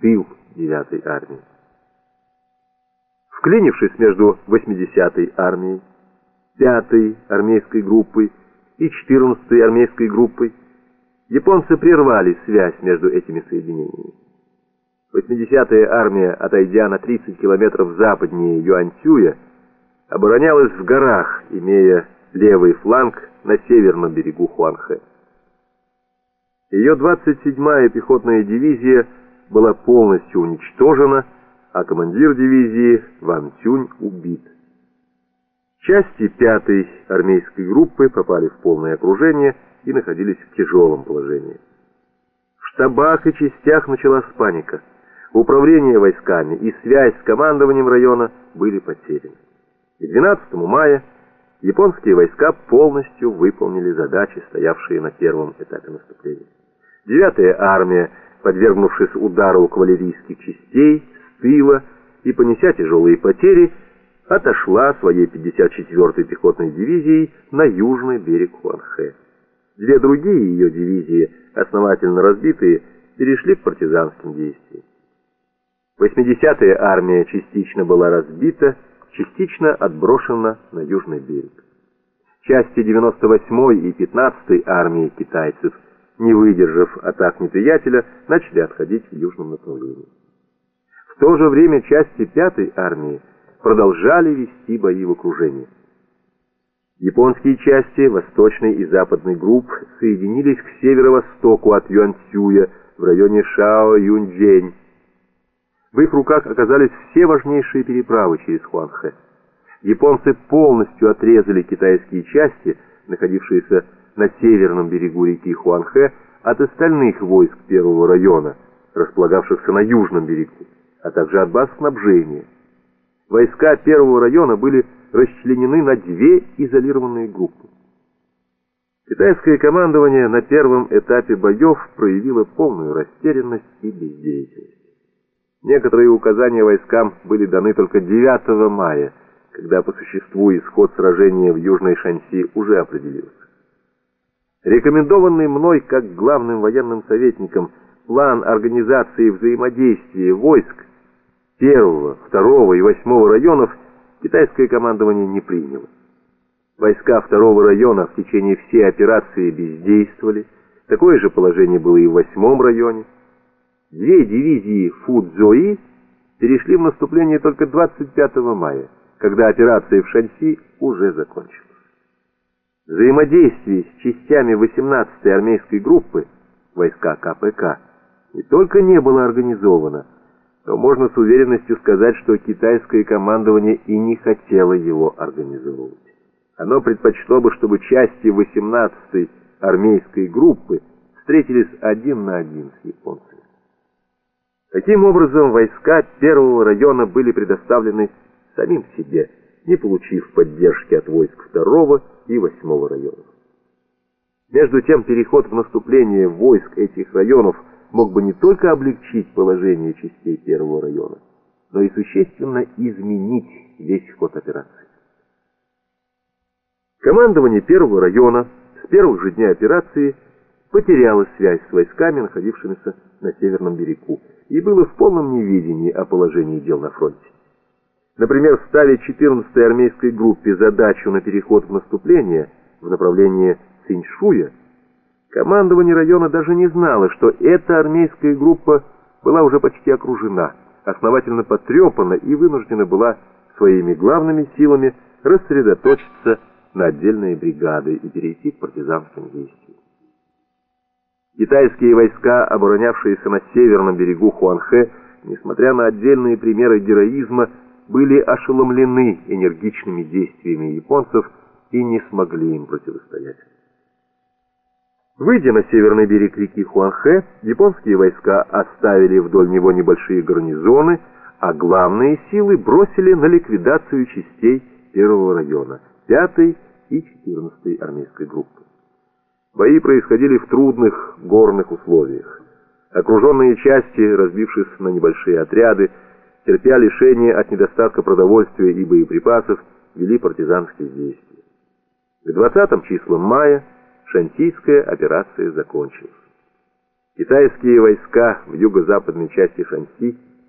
тыл 9-й армии. Вклинившись между 80-й армией, 5-й армейской группой и 14-й армейской группой, японцы прервали связь между этими соединениями. 80-я армия, отойдя на 30 километров западнее Юаньцюя, оборонялась в горах, имея левый фланг на северном берегу Хуанхэ. Ее 27-я пехотная дивизия была полностью уничтожена, а командир дивизии Ван Цюнь убит. Части 5-й армейской группы попали в полное окружение и находились в тяжелом положении. В штабах и частях началась паника. Управление войсками и связь с командованием района были потеряны. И 12 мая японские войска полностью выполнили задачи, стоявшие на первом этапе наступления. Девятая армия, подвергнувшись удару кавалерийских частей с тыла и понеся тяжелые потери, отошла своей 54-й пехотной дивизией на южный берег Хуанхэ. Две другие ее дивизии, основательно разбитые, перешли к партизанским действиям. 80-я армия частично была разбита, частично отброшена на южный берег. Части 98-й и 15-й армии китайцев, не выдержав атак неприятеля, начали отходить в южном направлении. В то же время части 5-й армии продолжали вести бои в окружении. Японские части восточной и западной групп соединились к северо-востоку от Юанцюя в районе Шао-Юньчжэнь, в их руках оказались все важнейшие переправы через Хуанхэ. Японцы полностью отрезали китайские части, находившиеся на северном берегу реки Хуанхэ, от остальных войск первого района, располагавшихся на южном берегу, а также от баз снабжения. Войска первого района были расчленены на две изолированные группы. Китайское командование на первом этапе боев проявило полную растерянность и бездеятельность. Некоторые указания войскам были даны только 9 мая, когда по существу исход сражения в Южной Шанси уже определился. Рекомендованный мной как главным военным советником план организации взаимодействия войск 1, 2 и 8 районов китайское командование не приняло. Войска 2 района в течение всей операции бездействовали, такое же положение было и в 8 районе. Две дивизии Фудзои перешли в наступление только 25 мая, когда операция в Шанси уже закончилась. Взаимодействие с частями 18-й армейской группы, войска КПК, не только не было организовано, но можно с уверенностью сказать, что китайское командование и не хотело его организовывать. Оно предпочло бы, чтобы части 18-й армейской группы встретились один на один с японцами. Таким образом, войска первого района были предоставлены самим себе, не получив поддержки от войск второго и восьмого районов. Между тем, переход в наступление войск этих районов мог бы не только облегчить положение частей первого района, но и существенно изменить весь ход операции. Командование первого района с первых же дней операции потеряло связь с войсками, находившимися на северном берегу, и было в полном неведении о положении дел на фронте. Например, ставить 14-й армейской группе задачу на переход в наступление в направлении Циньшуя, командование района даже не знало, что эта армейская группа была уже почти окружена, основательно потрепана и вынуждена была своими главными силами рассредоточиться на отдельные бригады и перейти к партизанским действиям. Китайские войска, оборонявшиеся на северном берегу Хуанхэ, несмотря на отдельные примеры героизма, были ошеломлены энергичными действиями японцев и не смогли им противостоять. Выйдя на северный берег реки Хуанхэ, японские войска оставили вдоль него небольшие гарнизоны, а главные силы бросили на ликвидацию частей первого района, 5 и 14 армейской группы. Бои происходили в трудных горных условиях. Окруженные части, разбившись на небольшие отряды, терпя лишение от недостатка продовольствия и боеприпасов, вели партизанские действия. К 20 числам мая шантийская операция закончилась. Китайские войска в юго-западной части Шанси